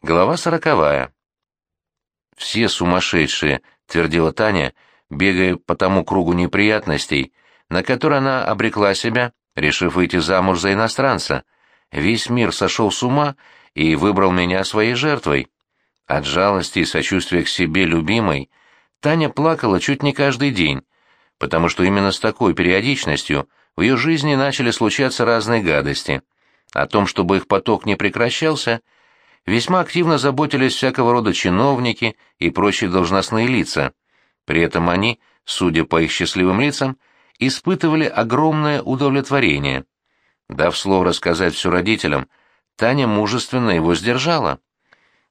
Глава сороковая. «Все сумасшедшие», — твердила Таня, бегая по тому кругу неприятностей, на который она обрекла себя, решив выйти замуж за иностранца. Весь мир сошел с ума и выбрал меня своей жертвой. От жалости и сочувствия к себе любимой Таня плакала чуть не каждый день, потому что именно с такой периодичностью в ее жизни начали случаться разные гадости. О том, чтобы их поток не прекращался — весьма активно заботились всякого рода чиновники и прочие должностные лица. При этом они, судя по их счастливым лицам, испытывали огромное удовлетворение. Дав слово рассказать все родителям, Таня мужественно его сдержала.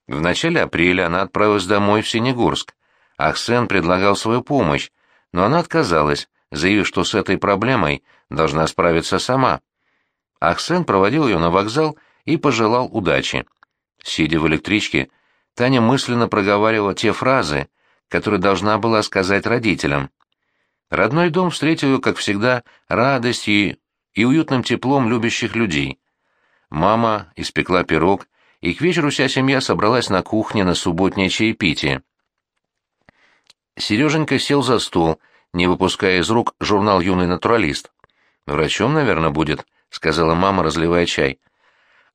В начале апреля она отправилась домой в Синегорск. Ахсен предлагал свою помощь, но она отказалась, заявив, что с этой проблемой должна справиться сама. Ахсен проводил ее на вокзал и пожелал удачи. Сидя в электричке, Таня мысленно проговаривала те фразы, которые должна была сказать родителям. Родной дом встретил ее, как всегда, радостью и уютным теплом любящих людей. Мама испекла пирог, и к вечеру вся семья собралась на кухне на субботнее чаепитие. Сереженька сел за стол, не выпуская из рук журнал «Юный натуралист». «Врачом, наверное, будет», — сказала мама, разливая чай.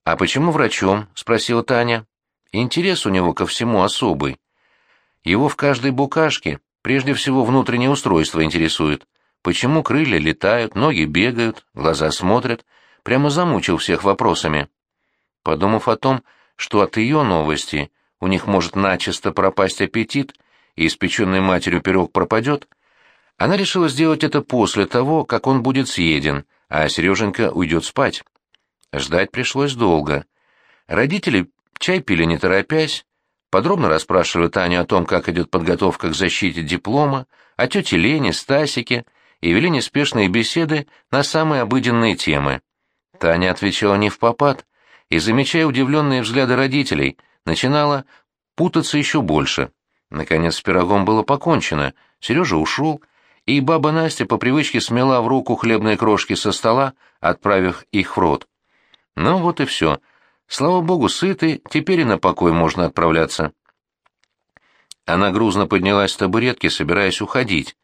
«А почему врачом?» — спросила Таня. «Интерес у него ко всему особый. Его в каждой букашке прежде всего внутреннее устройство интересует. Почему крылья летают, ноги бегают, глаза смотрят. Прямо замучил всех вопросами». Подумав о том, что от ее новости у них может начисто пропасть аппетит, и испеченный матерью пирог пропадет, она решила сделать это после того, как он будет съеден, а Сереженька уйдет спать. Ждать пришлось долго. Родители чай пили не торопясь, подробно расспрашивали Таню о том, как идет подготовка к защите диплома, о тете Лене, Стасике, и вели неспешные беседы на самые обыденные темы. Таня отвечала не в попад, и, замечая удивленные взгляды родителей, начинала путаться еще больше. Наконец с пирогом было покончено, Сережа ушел, и баба Настя по привычке смела в руку хлебные крошки со стола, отправив их в рот. Ну вот и все. Слава богу, сыты, теперь и на покой можно отправляться. Она грузно поднялась с табуретки, собираясь уходить.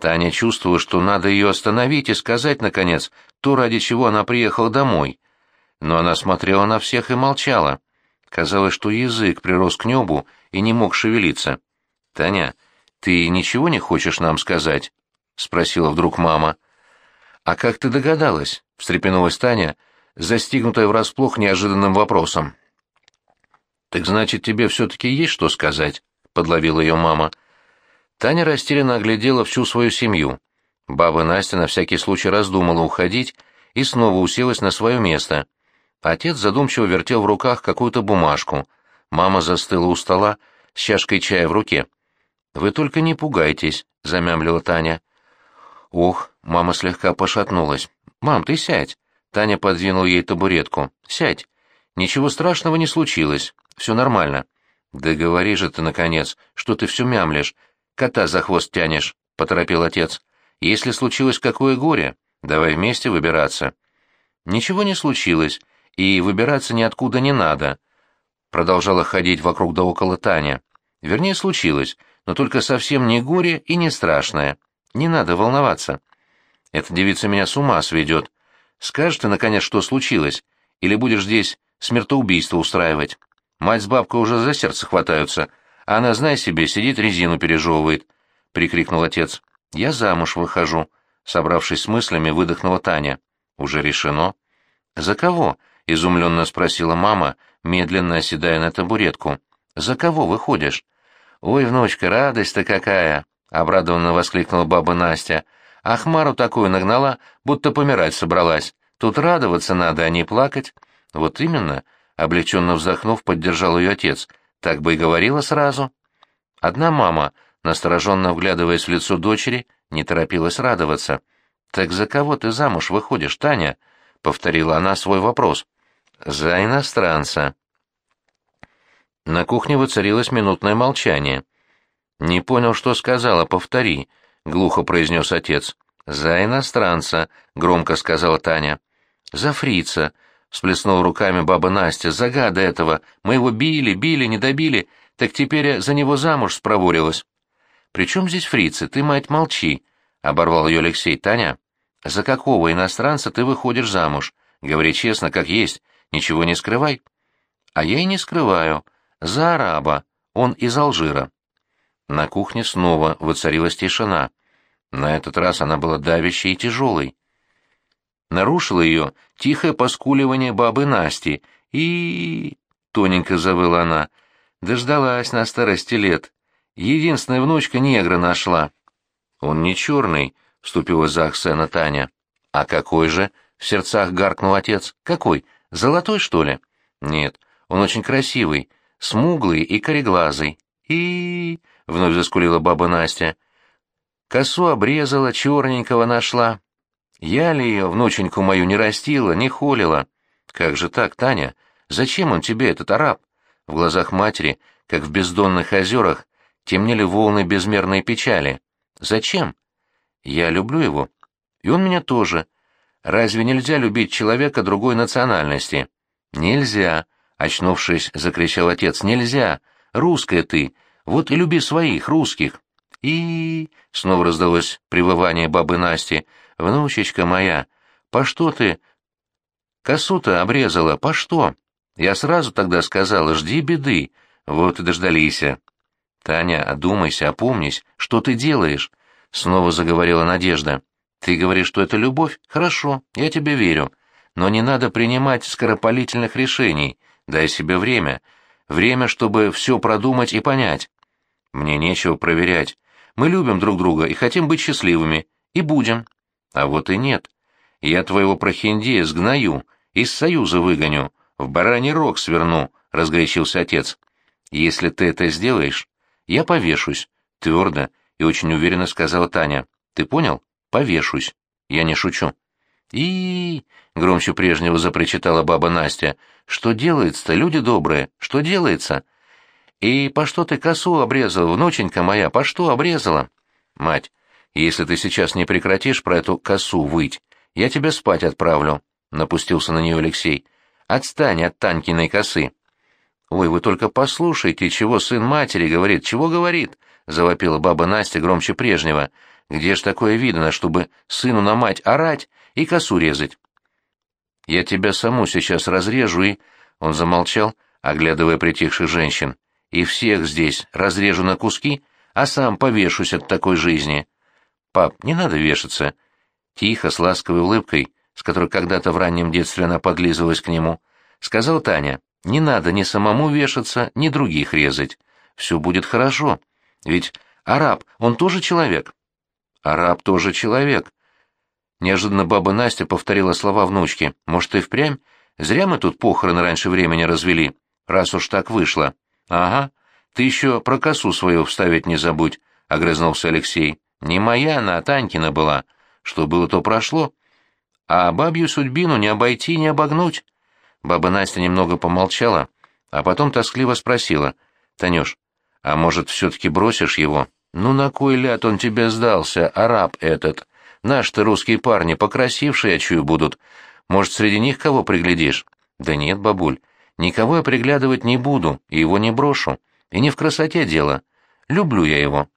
Таня чувствовала, что надо ее остановить и сказать, наконец, то, ради чего она приехала домой. Но она смотрела на всех и молчала. Казалось, что язык прирос к небу и не мог шевелиться. «Таня, ты ничего не хочешь нам сказать?» — спросила вдруг мама. «А как ты догадалась?» — встрепенулась Таня, застигнутая врасплох неожиданным вопросом. «Так значит, тебе все-таки есть что сказать?» — подловила ее мама. Таня растерянно оглядела всю свою семью. Баба Настя на всякий случай раздумала уходить и снова уселась на свое место. Отец задумчиво вертел в руках какую-то бумажку. Мама застыла у стола с чашкой чая в руке. «Вы только не пугайтесь», — замямлила Таня. «Ох», — мама слегка пошатнулась. «Мам, ты сядь. Таня подвинула ей табуретку. «Сядь. Ничего страшного не случилось. Все нормально». «Да говори же ты, наконец, что ты все мямлишь. Кота за хвост тянешь», — поторопил отец. «Если случилось какое горе, давай вместе выбираться». «Ничего не случилось, и выбираться ниоткуда не надо», — продолжала ходить вокруг да около Таня. «Вернее, случилось, но только совсем не горе и не страшное. Не надо волноваться. Эта девица меня с ума сведет. Скажешь ты, наконец, что случилось? Или будешь здесь смертоубийство устраивать? Мать с бабкой уже за сердце хватаются, а она, знай себе, сидит резину пережевывает», — прикрикнул отец. «Я замуж выхожу», — собравшись с мыслями, выдохнула Таня. «Уже решено». «За кого?» — изумленно спросила мама, медленно оседая на табуретку. «За кого выходишь?» «Ой, внучка, радость-то какая!» — обрадованно воскликнула баба Настя. Ахмару такую нагнала, будто помирать собралась. Тут радоваться надо, а не плакать. Вот именно, облегченно вздохнув, поддержал ее отец. Так бы и говорила сразу. Одна мама, настороженно вглядываясь в лицо дочери, не торопилась радоваться. «Так за кого ты замуж выходишь, Таня?» — повторила она свой вопрос. «За иностранца». На кухне воцарилось минутное молчание. «Не понял, что сказала, повтори», глухо произнес отец. «За иностранца», — громко сказала Таня. «За фрица», — всплеснула руками баба Настя. «Загада этого! Мы его били, били, не добили, так теперь за него замуж спроворилась». «При чем здесь фрицы? Ты, мать, молчи!» — оборвал ее Алексей. «Таня, за какого иностранца ты выходишь замуж? Говори честно, как есть, ничего не скрывай». «А я и не скрываю. За араба. Он из Алжира». На кухне снова воцарилась тишина. На этот раз она была давящей и тяжелой. Нарушило ее тихое поскуливание бабы Насти. и тоненько завыла она. Дождалась на старости лет. Единственная внучка негра нашла. Он не черный, — вступила за Аксена Таня. А какой же? — в сердцах гаркнул отец. Какой? Золотой, что ли? Нет, он очень красивый, смуглый и кореглазый. И вновь заскулила баба Настя. Косу обрезала, черненького нашла. Я ли ее, внученьку мою, не растила, не холила? Как же так, Таня? Зачем он тебе, этот араб? В глазах матери, как в бездонных озерах, темнели волны безмерной печали. Зачем? Я люблю его. И он меня тоже. Разве нельзя любить человека другой национальности? Нельзя, очнувшись, закричал отец. Нельзя. Русская ты. Вот и люби своих, русских. И снова раздалось привывание бабы Насти. Внучечка моя, по что ты косу-то обрезала? По что? Я сразу тогда сказала, жди беды. Вот и дождались. Таня, одумайся, опомнись, что ты делаешь? Снова заговорила Надежда. Ты говоришь, что это любовь? Хорошо, я тебе верю. Но не надо принимать скоропалительных решений. Дай себе время. Время, чтобы все продумать и понять. Мне нечего проверять. Мы любим друг друга и хотим быть счастливыми. И будем. А вот и нет. Я твоего прохиндея сгною, из союза выгоню, в бараний рог сверну, — разгорячился отец. Если ты это сделаешь, я повешусь, — твердо и очень уверенно сказала Таня. Ты понял? Повешусь. Я не шучу. И, громче прежнего запричитала баба Настя. Что делается-то, люди добрые? Что делается? И по что ты косу обрезала, внученька моя, по что обрезала? Мать, если ты сейчас не прекратишь про эту косу выть, я тебя спать отправлю, напустился на нее Алексей. Отстань от Танькиной косы. Ой, вы только послушайте, чего сын матери говорит, чего говорит, завопила баба Настя громче прежнего. Где ж такое видно, чтобы сыну на мать орать и косу резать? Я тебя саму сейчас разрежу и... Он замолчал, оглядывая притихших женщин. И всех здесь разрежу на куски, а сам повешусь от такой жизни. Пап, не надо вешаться. Тихо, с ласковой улыбкой, с которой когда-то в раннем детстве она подлизывалась к нему, сказал Таня. Не надо ни самому вешаться, ни других резать. Все будет хорошо. Ведь араб, он тоже человек. Араб тоже человек. Неожиданно баба Настя повторила слова внучки. Может, и впрямь? Зря мы тут похороны раньше времени развели, раз уж так вышло. Ага. Ты еще про косу свою вставить не забудь, — огрызнулся Алексей. Не моя она, а Танькина была. Что было, то прошло. А бабью судьбину не обойти, не обогнуть. Баба Настя немного помолчала, а потом тоскливо спросила. — Танюш, а может, все-таки бросишь его? Ну на кой ляд он тебе сдался, араб этот? Наш-то русские парни покрасившие, чую, будут. Может, среди них кого приглядишь? Да нет, бабуль, никого я приглядывать не буду, и его не брошу. И не в красоте дело. Люблю я его.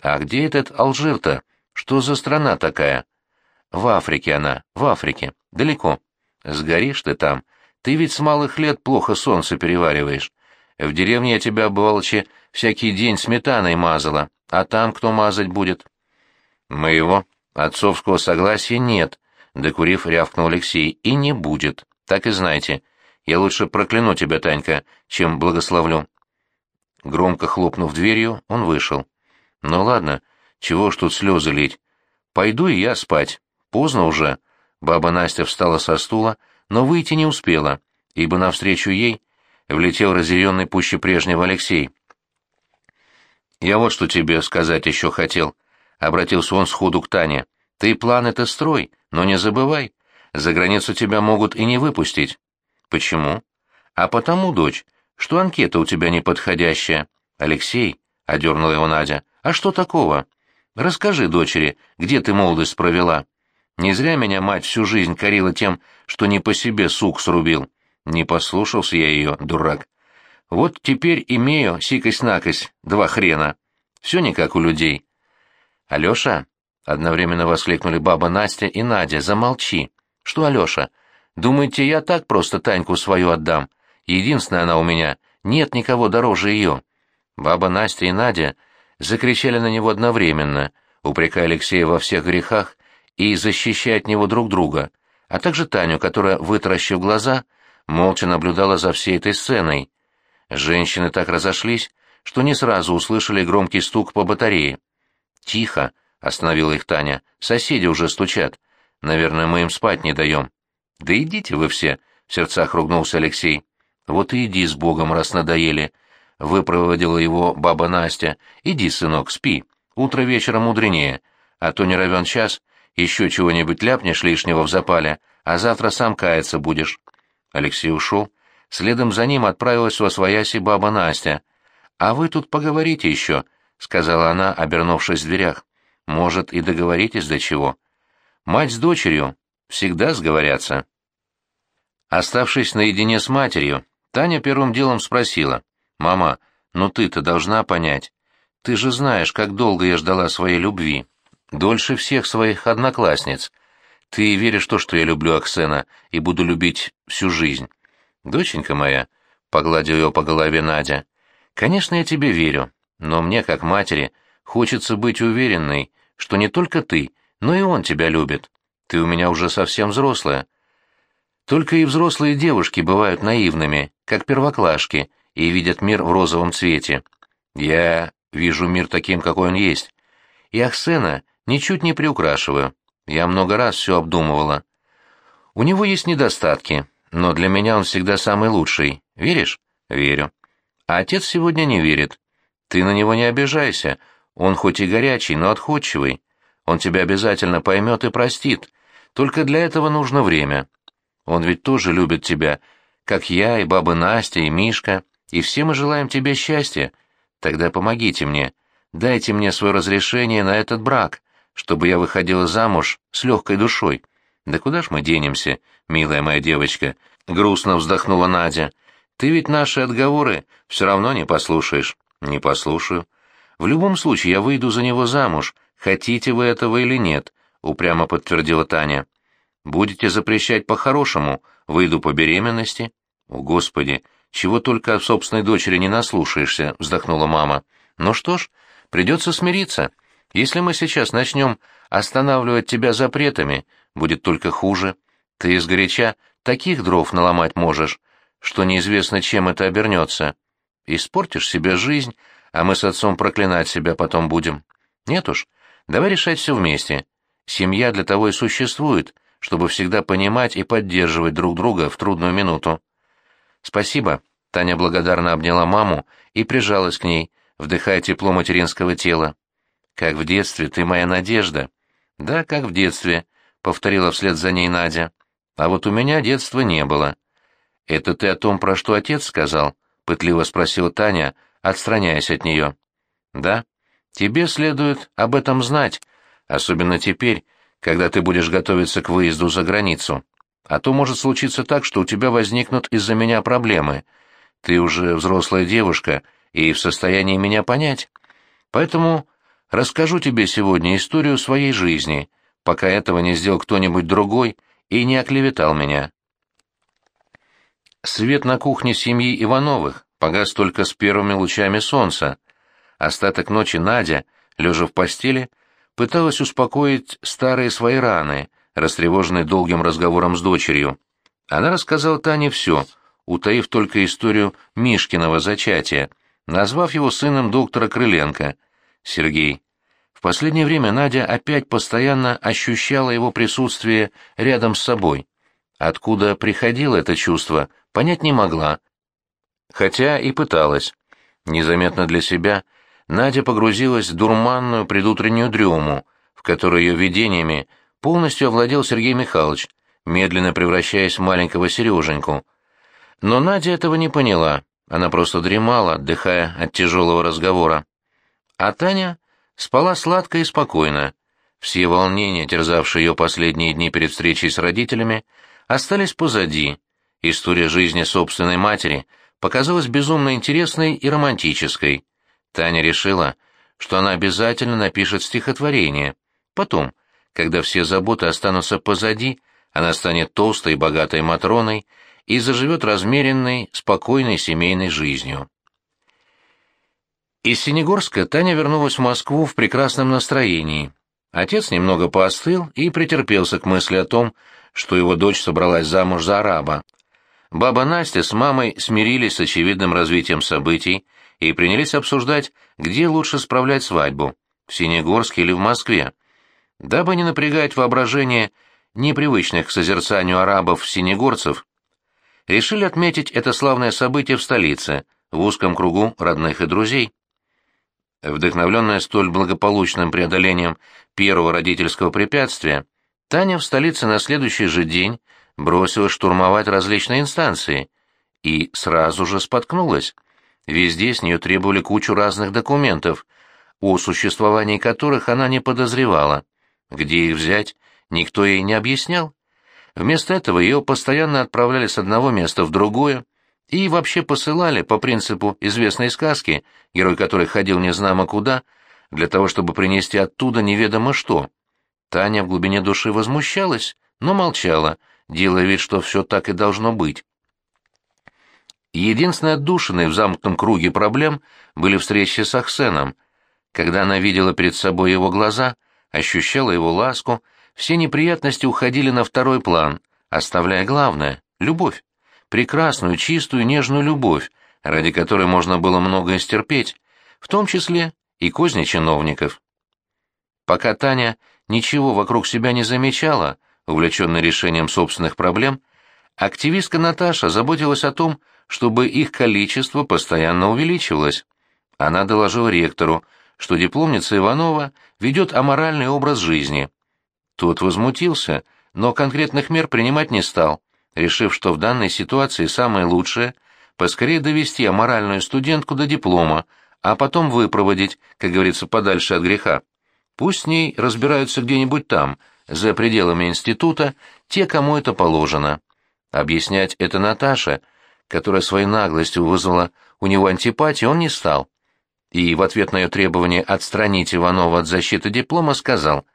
А где этот Алжир-то? Что за страна такая? В Африке она, в Африке. Далеко. Сгоришь ты там. Ты ведь с малых лет плохо солнце перевариваешь. В деревне я тебя, бывалче, всякий день сметаной мазала, а там кто мазать будет? Моего отцовского согласия нет, докурив, рявкнул Алексей, и не будет. Так и знайте. Я лучше прокляну тебя, Танька, чем благословлю. Громко хлопнув дверью, он вышел. Ну ладно, чего ж тут слезы лить? Пойду и я спать. Поздно уже. Баба Настя встала со стула, но выйти не успела, ибо навстречу ей влетел разъяренный пуще прежнего Алексей. «Я вот что тебе сказать еще хотел», — обратился он сходу к Тане. «Ты планы-то строй, но не забывай, за границу тебя могут и не выпустить». «Почему?» «А потому, дочь, что анкета у тебя неподходящая». «Алексей», — одернула его Надя, — «а что такого? Расскажи дочери, где ты молодость провела». Не зря меня мать всю жизнь корила тем, что не по себе сук срубил. Не послушался я ее, дурак. Вот теперь имею сикость-накость, два хрена. Все не как у людей. Алеша, одновременно воскликнули баба Настя и Надя, замолчи. Что, Алеша, думаете, я так просто Таньку свою отдам? Единственная она у меня, нет никого дороже ее. Баба Настя и Надя закричали на него одновременно, упрекая Алексея во всех грехах и защищая от него друг друга, а также Таню, которая, вытаращив глаза, молча наблюдала за всей этой сценой. Женщины так разошлись, что не сразу услышали громкий стук по батарее. «Тихо!» — остановила их Таня. «Соседи уже стучат. Наверное, мы им спать не даем». «Да идите вы все!» — в сердцах ругнулся Алексей. «Вот и иди с Богом, раз надоели!» — выпроводила его баба Настя. «Иди, сынок, спи. Утро вечера мудренее. А то не равен час, еще чего-нибудь ляпнешь лишнего в запале, а завтра сам каяться будешь». Алексей ушел. Следом за ним отправилась во свояси баба Настя. «А вы тут поговорите еще», — сказала она, обернувшись в дверях. «Может, и договоритесь до чего. Мать с дочерью всегда сговорятся». Оставшись наедине с матерью, Таня первым делом спросила. «Мама, ну ты-то должна понять. Ты же знаешь, как долго я ждала своей любви. Дольше всех своих одноклассниц. Ты веришь в то, что я люблю Аксена и буду любить всю жизнь. «Доченька моя», — погладил ее по голове Надя, — «конечно, я тебе верю, но мне, как матери, хочется быть уверенной, что не только ты, но и он тебя любит. Ты у меня уже совсем взрослая. Только и взрослые девушки бывают наивными, как первоклашки, и видят мир в розовом цвете. Я вижу мир таким, какой он есть. И Ахсена ничуть не приукрашиваю. Я много раз все обдумывала. У него есть недостатки, но для меня он всегда самый лучший. Веришь? Верю. А отец сегодня не верит. Ты на него не обижайся. Он хоть и горячий, но отходчивый. Он тебя обязательно поймет и простит. Только для этого нужно время. Он ведь тоже любит тебя, как я и баба Настя и Мишка, и все мы желаем тебе счастья. Тогда помогите мне. Дайте мне свое разрешение на этот брак, чтобы я выходила замуж с легкой душой. Да куда ж мы денемся, милая моя девочка? Грустно вздохнула Надя. Ты ведь наши отговоры все равно не послушаешь. Не послушаю. В любом случае я выйду за него замуж, хотите вы этого или нет, упрямо подтвердила Таня. Будете запрещать по-хорошему, выйду по беременности. О, Господи, чего только от собственной дочери не наслушаешься, вздохнула мама. Ну что ж, придется смириться. Если мы сейчас начнем останавливать тебя запретами, будет только хуже. Ты из горяча таких дров наломать можешь, что неизвестно, чем это обернется. Испортишь себе жизнь, а мы с отцом проклинать себя потом будем. Нет уж, давай решать все вместе. Семья для того и существует, чтобы всегда понимать и поддерживать друг друга в трудную минуту. Спасибо. Таня благодарно обняла маму и прижалась к ней, вдыхая тепло материнского тела. Как в детстве, ты моя надежда. Да, как в детстве, повторила вслед за ней Надя. А вот у меня детства не было. Это ты о том, про что отец сказал? пытливо спросила Таня, отстраняясь от нее. Да. Тебе следует об этом знать, особенно теперь, когда ты будешь готовиться к выезду за границу. А то может случиться так, что у тебя возникнут из-за меня проблемы. Ты уже взрослая девушка и в состоянии меня понять. Поэтому расскажу тебе сегодня историю своей жизни, пока этого не сделал кто-нибудь другой и не оклеветал меня. Свет на кухне семьи Ивановых погас только с первыми лучами солнца. Остаток ночи Надя, лежа в постели, пыталась успокоить старые свои раны, растревоженные долгим разговором с дочерью. Она рассказала Тане все, утаив только историю Мишкиного зачатия, назвав его сыном доктора Крыленко. Сергей, в последнее время Надя опять постоянно ощущала его присутствие рядом с собой. Откуда приходило это чувство, понять не могла. Хотя и пыталась. Незаметно для себя Надя погрузилась в дурманную предутреннюю дрему, в которой ее видениями полностью овладел Сергей Михайлович, медленно превращаясь в маленького Сереженьку. Но Надя этого не поняла, она просто дремала, отдыхая от тяжелого разговора. А Таня спала сладко и спокойно. Все волнения, терзавшие ее последние дни перед встречей с родителями, остались позади. История жизни собственной матери показалась безумно интересной и романтической. Таня решила, что она обязательно напишет стихотворение. Потом, когда все заботы останутся позади, она станет толстой и богатой Матроной и заживет размеренной, спокойной семейной жизнью. Из Синегорска Таня вернулась в Москву в прекрасном настроении. Отец немного поостыл и претерпелся к мысли о том, что его дочь собралась замуж за араба. Баба Настя с мамой смирились с очевидным развитием событий и принялись обсуждать, где лучше справлять свадьбу – в Синегорске или в Москве. Дабы не напрягать воображение непривычных к созерцанию арабов-синегорцев, решили отметить это славное событие в столице, в узком кругу родных и друзей. Вдохновленная столь благополучным преодолением первого родительского препятствия, Таня в столице на следующий же день бросилась штурмовать различные инстанции и сразу же споткнулась. Везде с нее требовали кучу разных документов, о существовании которых она не подозревала. Где их взять, никто ей не объяснял. Вместо этого ее постоянно отправляли с одного места в другое, и вообще посылали по принципу известной сказки, герой которой ходил незнамо куда, для того, чтобы принести оттуда неведомо что. Таня в глубине души возмущалась, но молчала, делая вид, что все так и должно быть. Единственной отдушиной в замкнутом круге проблем были встречи с Ахсеном. Когда она видела перед собой его глаза, ощущала его ласку, все неприятности уходили на второй план, оставляя главное — любовь прекрасную, чистую, нежную любовь, ради которой можно было многое стерпеть, в том числе и козни чиновников. Пока Таня ничего вокруг себя не замечала, увлеченная решением собственных проблем, активистка Наташа заботилась о том, чтобы их количество постоянно увеличивалось. Она доложила ректору, что дипломница Иванова ведет аморальный образ жизни. Тот возмутился, но конкретных мер принимать не стал, решив, что в данной ситуации самое лучшее — поскорее довести аморальную студентку до диплома, а потом выпроводить, как говорится, подальше от греха. Пусть с ней разбираются где-нибудь там, за пределами института, те, кому это положено. Объяснять это Наташе, которая своей наглостью вызвала у него антипатию, он не стал. И в ответ на ее требование отстранить Иванова от защиты диплома сказал,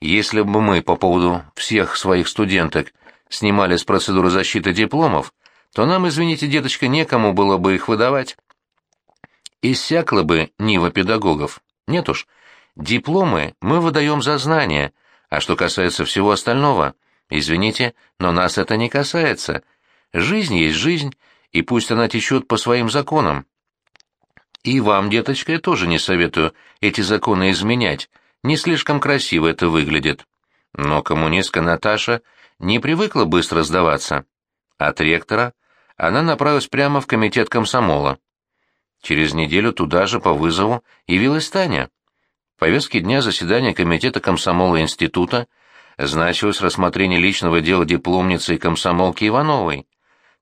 «Если бы мы по поводу всех своих студенток снимали с процедуры защиты дипломов, то нам, извините, деточка, некому было бы их выдавать. Иссякла бы нива педагогов. Нет уж. Дипломы мы выдаем за знания, а что касается всего остального, извините, но нас это не касается. Жизнь есть жизнь, и пусть она течет по своим законам. И вам, деточка, я тоже не советую эти законы изменять, не слишком красиво это выглядит. Но коммунистка Наташа не привыкла быстро сдаваться. От ректора она направилась прямо в комитет комсомола. Через неделю туда же по вызову явилась Таня. В повестке дня заседания комитета комсомола института значилось рассмотрение личного дела дипломницы и комсомолки Ивановой.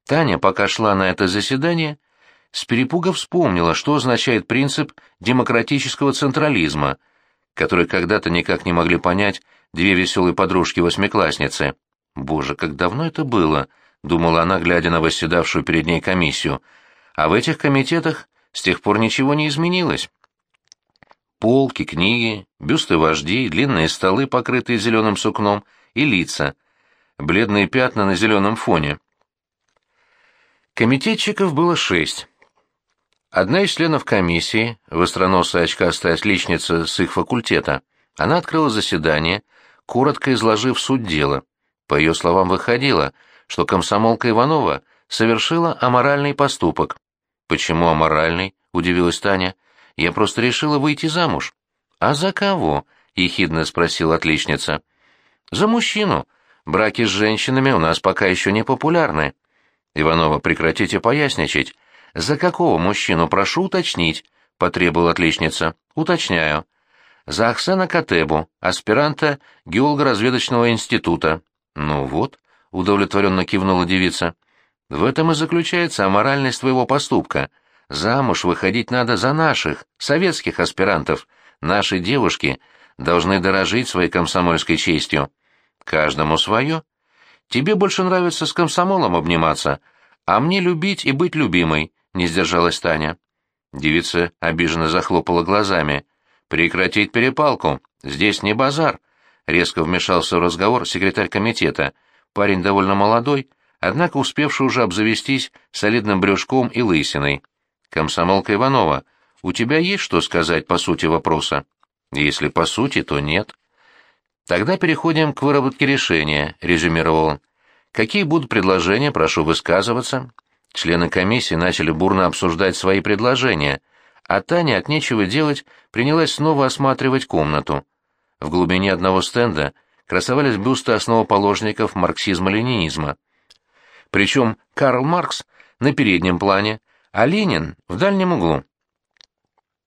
Таня, пока шла на это заседание, с перепуга вспомнила, что означает принцип демократического централизма, который когда-то никак не могли понять две веселые подружки-восьмиклассницы. Боже, как давно это было, думала она, глядя на восседавшую перед ней комиссию. А в этих комитетах с тех пор ничего не изменилось. Полки, книги, бюсты вождей, длинные столы, покрытые зеленым сукном, и лица. Бледные пятна на зеленом фоне. Комитетчиков было шесть. Одна из членов комиссии, востроносая очкастая отличница с их факультета, она открыла заседание, коротко изложив суть дела. По ее словам, выходило, что комсомолка Иванова совершила аморальный поступок. «Почему аморальный?» — удивилась Таня. «Я просто решила выйти замуж». «А за кого?» — ехидно спросила отличница. «За мужчину. Браки с женщинами у нас пока еще не популярны». «Иванова, прекратите поясничать. За какого мужчину, прошу уточнить?» — потребовала отличница. «Уточняю. За Ахсена Катебу, аспиранта геолого-разведочного института. «Ну вот», — удовлетворенно кивнула девица, — «в этом и заключается аморальность твоего поступка. Замуж выходить надо за наших, советских аспирантов. Наши девушки должны дорожить своей комсомольской честью. Каждому свое. Тебе больше нравится с комсомолом обниматься, а мне любить и быть любимой, не сдержалась Таня. Девица обиженно захлопала глазами. «Прекратить перепалку! Здесь не базар!» Резко вмешался в разговор секретарь комитета. Парень довольно молодой, однако успевший уже обзавестись солидным брюшком и лысиной. «Комсомолка Иванова, у тебя есть что сказать по сути вопроса?» «Если по сути, то нет». «Тогда переходим к выработке решения», — резюмировал он. «Какие будут предложения, прошу высказываться». Члены комиссии начали бурно обсуждать свои предложения, а Таня от нечего делать принялась снова осматривать комнату. В глубине одного стенда красовались бюсты основоположников марксизма-ленинизма. Причем Карл Маркс на переднем плане, а Ленин в дальнем углу.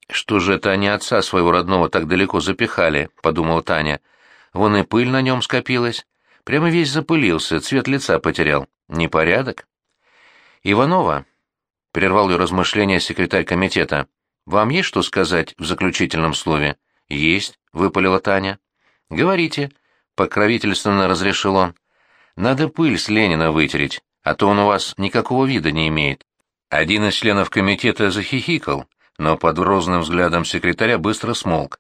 «Что же это они отца своего родного так далеко запихали?» — подумала Таня. «Вон и пыль на нем скопилась. Прямо весь запылился, цвет лица потерял. Непорядок». «Иванова», — прервал ее размышления секретарь комитета, — «вам есть что сказать в заключительном слове?» «Есть», — выпалила Таня. «Говорите», — покровительственно разрешил он. «Надо пыль с Ленина вытереть, а то он у вас никакого вида не имеет». Один из членов комитета захихикал, но под грозным взглядом секретаря быстро смолк.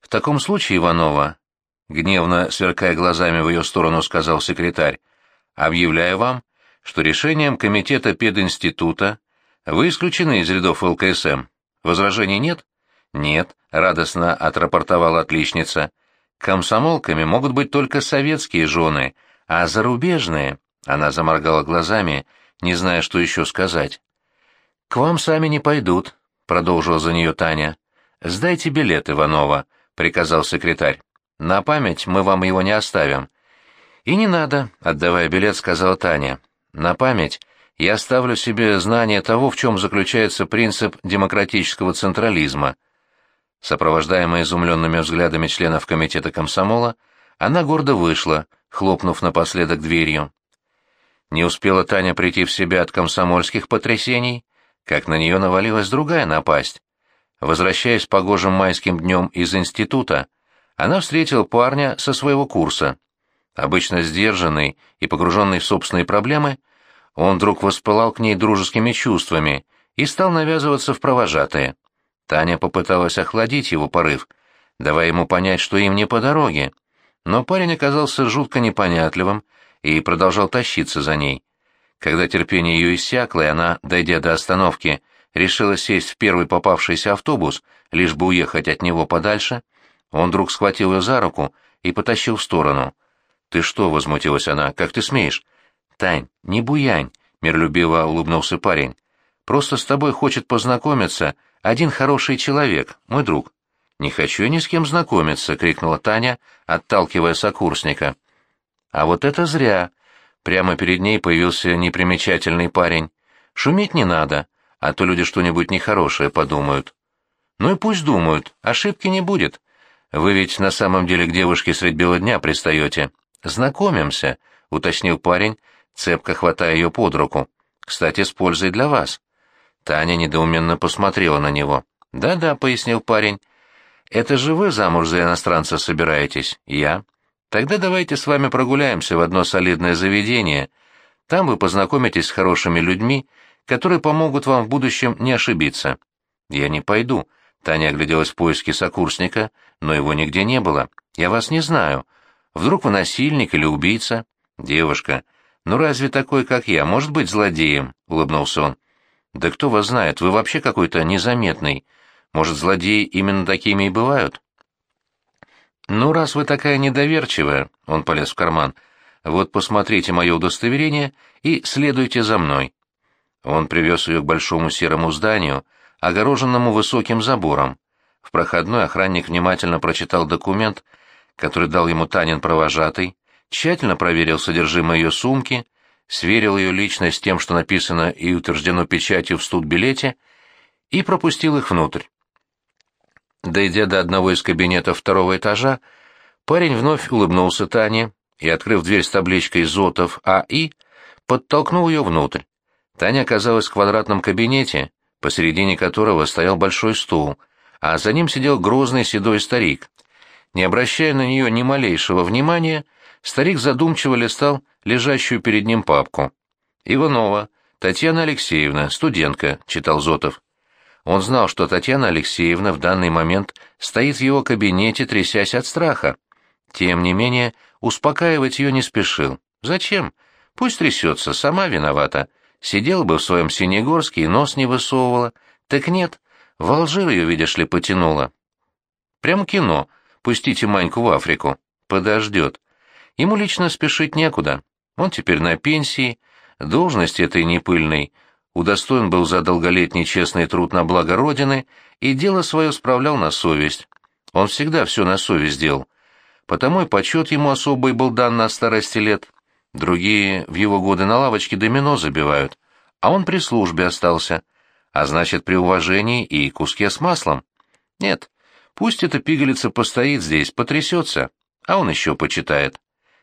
«В таком случае, Иванова», — гневно сверкая глазами в ее сторону, сказал секретарь, — «объявляю вам, что решением комитета пединститута вы исключены из рядов ЛКСМ. Возражений нет? Нет, радостно отрапортовала отличница. Комсомолками могут быть только советские жены, а зарубежные... Она заморгала глазами, не зная, что еще сказать. «К вам сами не пойдут», — продолжила за нее Таня. «Сдайте билет, Иванова», — приказал секретарь. «На память мы вам его не оставим». «И не надо», — отдавая билет, сказала Таня. На память я ставлю себе знание того, в чем заключается принцип демократического централизма. Сопровождаемая изумленными взглядами членов комитета комсомола, она гордо вышла, хлопнув напоследок дверью. Не успела Таня прийти в себя от комсомольских потрясений, как на нее навалилась другая напасть. Возвращаясь погожим майским днем из института, она встретила парня со своего курса. Обычно сдержанный и погруженный в собственные проблемы, он вдруг воспылал к ней дружескими чувствами и стал навязываться в провожатые. Таня попыталась охладить его порыв, давая ему понять, что им не по дороге. Но парень оказался жутко непонятливым и продолжал тащиться за ней. Когда терпение ее иссякло, и она, дойдя до остановки, решила сесть в первый попавшийся автобус, лишь бы уехать от него подальше, он вдруг схватил ее за руку и потащил в сторону. «Ты что?» — возмутилась она. «Как ты смеешь?» «Тань, не буянь!» — миролюбиво улыбнулся парень. «Просто с тобой хочет познакомиться один хороший человек, мой друг». «Не хочу я ни с кем знакомиться!» — крикнула Таня, отталкивая сокурсника. «А вот это зря!» Прямо перед ней появился непримечательный парень. «Шуметь не надо, а то люди что-нибудь нехорошее подумают». «Ну и пусть думают, ошибки не будет. Вы ведь на самом деле к девушке средь бела дня пристаете. «Знакомимся», — уточнил парень, цепко хватая ее под руку. «Кстати, с пользой для вас». Таня недоуменно посмотрела на него. «Да-да», — пояснил парень. «Это же вы замуж за иностранца собираетесь?» «Я». «Тогда давайте с вами прогуляемся в одно солидное заведение. Там вы познакомитесь с хорошими людьми, которые помогут вам в будущем не ошибиться». «Я не пойду», — Таня огляделась в поиске сокурсника, но его нигде не было. «Я вас не знаю. Вдруг вы насильник или убийца? Девушка, ну разве такой, как я, может быть злодеем? Улыбнулся он. Да кто вас знает, вы вообще какой-то незаметный. Может, злодеи именно такими и бывают? Ну, раз вы такая недоверчивая, он полез в карман, вот посмотрите мое удостоверение и следуйте за мной. Он привез ее к большому серому зданию, огороженному высоким забором. В проходной охранник внимательно прочитал документ, который дал ему Танин провожатый, тщательно проверил содержимое ее сумки, сверил ее личность с тем, что написано и утверждено печатью в студбилете, и пропустил их внутрь. Дойдя до одного из кабинетов второго этажа, парень вновь улыбнулся Тане и, открыв дверь с табличкой «Зотов А.И., подтолкнул ее внутрь. Таня оказалась в квадратном кабинете, посередине которого стоял большой стул, а за ним сидел грозный седой старик. Не обращая на нее ни малейшего внимания, старик задумчиво листал лежащую перед ним папку. «Иванова, Татьяна Алексеевна, студентка», — читал Зотов. Он знал, что Татьяна Алексеевна в данный момент стоит в его кабинете, трясясь от страха. Тем не менее, успокаивать ее не спешил. Зачем? Пусть трясется, сама виновата. Сидела бы в своем Синегорске и нос не высовывала. Так нет, в Алжир ее, видишь ли, потянула. Прям кино. Пустите Маньку в Африку. Подождет. Ему лично спешить некуда. Он теперь на пенсии, должность этой непыльной, удостоен был за долголетний честный труд на благо Родины и дело свое справлял на совесть. Он всегда все на совесть делал. Потому и почет ему особый был дан на старости лет. Другие в его годы на лавочке домино забивают, а он при службе остался, а значит, при уважении и куске с маслом. Нет, пусть эта пигалица постоит здесь, потрясется, а он еще почитает.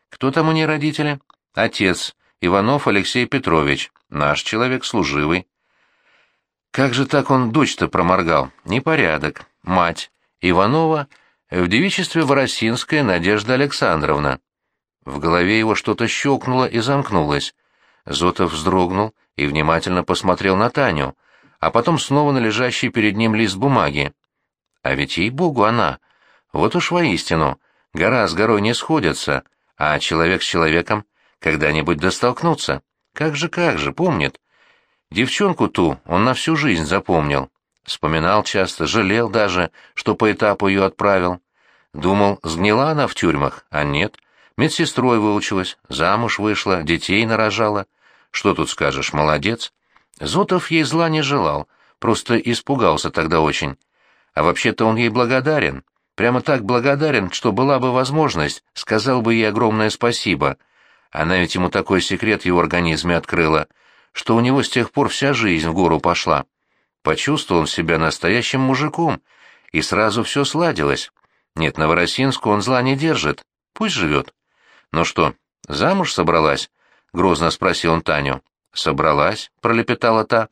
Кто там у ней родители? Отец, Иванов Алексей Петрович, наш человек служивый. Как же так он дочь-то проморгал? Непорядок. Мать. Иванова в девичестве Воросинская Надежда Александровна. В голове его что-то щелкнуло и замкнулось. Зотов вздрогнул и внимательно посмотрел на Таню, а потом снова на лежащий перед ним лист бумаги. А ведь ей-богу она. Вот уж воистину, гора с горой не сходятся, а человек с человеком когда-нибудь достолкнутся. Как же, как же, помнит. Девчонку ту он на всю жизнь запомнил. Вспоминал часто, жалел даже, что по этапу ее отправил. Думал, сгнила она в тюрьмах, а нет. Медсестрой выучилась, замуж вышла, детей нарожала. Что тут скажешь, молодец. Зотов ей зла не желал, просто испугался тогда очень. А вообще-то он ей благодарен. Прямо так благодарен, что была бы возможность, сказал бы ей огромное спасибо. Она ведь ему такой секрет в его организме открыла, что у него с тех пор вся жизнь в гору пошла. Почувствовал он себя настоящим мужиком, и сразу все сладилось. Нет, на Воросинску он зла не держит, пусть живет. «Ну что, замуж собралась?» — грозно спросил он Таню. «Собралась», — пролепетала та.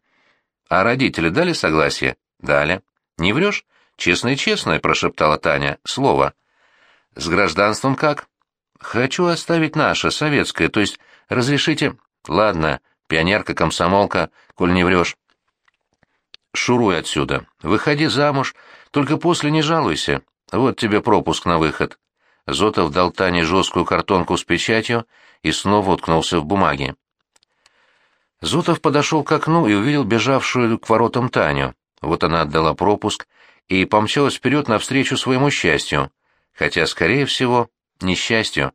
«А родители дали согласие?» «Дали». «Не врешь?» «Честное-честное», — прошептала Таня. «Слово». «С гражданством как?» «Хочу оставить наше, советское, то есть разрешите...» «Ладно, пионерка-комсомолка, коль не врешь». «Шуруй отсюда. Выходи замуж, только после не жалуйся. Вот тебе пропуск на выход». Зотов дал Тане жесткую картонку с печатью и снова уткнулся в бумаге. Зотов подошел к окну и увидел бежавшую к воротам Таню. Вот она отдала пропуск и помчалась вперед навстречу своему счастью, хотя, скорее всего, несчастью.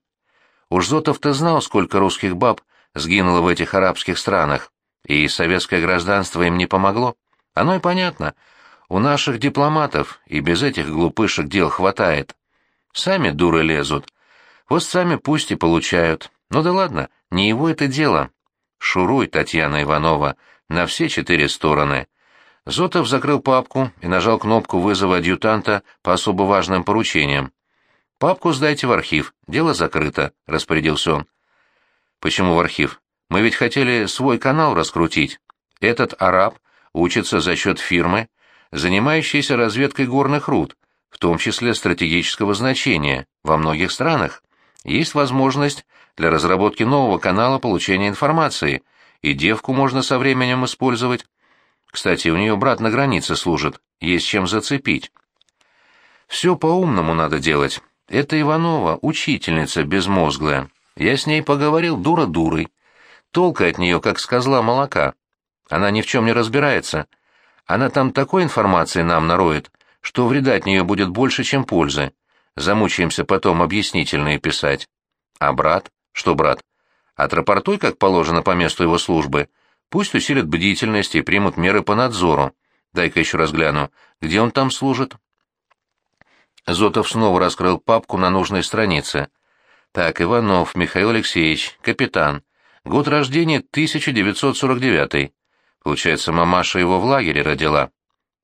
Уж Зотов-то знал, сколько русских баб сгинуло в этих арабских странах, и советское гражданство им не помогло. Оно и понятно. У наших дипломатов и без этих глупышек дел хватает. Сами дуры лезут. Вот сами пусть и получают. Ну да ладно, не его это дело. Шуруй, Татьяна Иванова, на все четыре стороны. Зотов закрыл папку и нажал кнопку вызова адъютанта по особо важным поручениям. «Папку сдайте в архив, дело закрыто», — распорядился он. «Почему в архив? Мы ведь хотели свой канал раскрутить. Этот араб учится за счет фирмы, занимающейся разведкой горных руд в том числе стратегического значения, во многих странах. Есть возможность для разработки нового канала получения информации, и девку можно со временем использовать. Кстати, у нее брат на границе служит, есть чем зацепить. Все по-умному надо делать. Это Иванова, учительница безмозглая. Я с ней поговорил дура дурой. Толка от нее, как с козла молока. Она ни в чем не разбирается. Она там такой информации нам нароет, что вреда от нее будет больше, чем пользы. Замучаемся потом объяснительные писать. А брат? Что брат? Отрапортуй, как положено по месту его службы. Пусть усилят бдительность и примут меры по надзору. Дай-ка еще раз гляну, где он там служит. Зотов снова раскрыл папку на нужной странице. Так, Иванов Михаил Алексеевич, капитан. Год рождения 1949. Получается, мамаша его в лагере родила.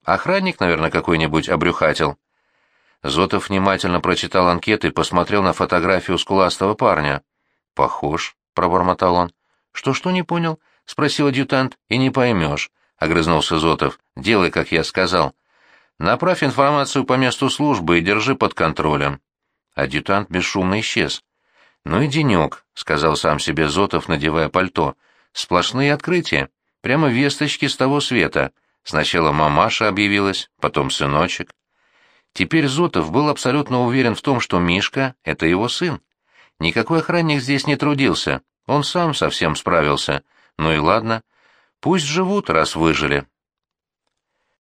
Охранник, наверное, какой-нибудь обрюхатил. Зотов внимательно прочитал анкеты и посмотрел на фотографию скуластого парня. «Похож», — пробормотал он. «Что-что не понял?» — спросил адъютант. «И не поймешь», — огрызнулся Зотов. «Делай, как я сказал. Направь информацию по месту службы и держи под контролем». Адъютант бесшумно исчез. «Ну и денек», — сказал сам себе Зотов, надевая пальто. «Сплошные открытия. Прямо весточки с того света. Сначала мамаша объявилась, потом сыночек». Теперь Зотов был абсолютно уверен в том, что Мишка — это его сын. Никакой охранник здесь не трудился, он сам совсем справился. Ну и ладно. Пусть живут, раз выжили.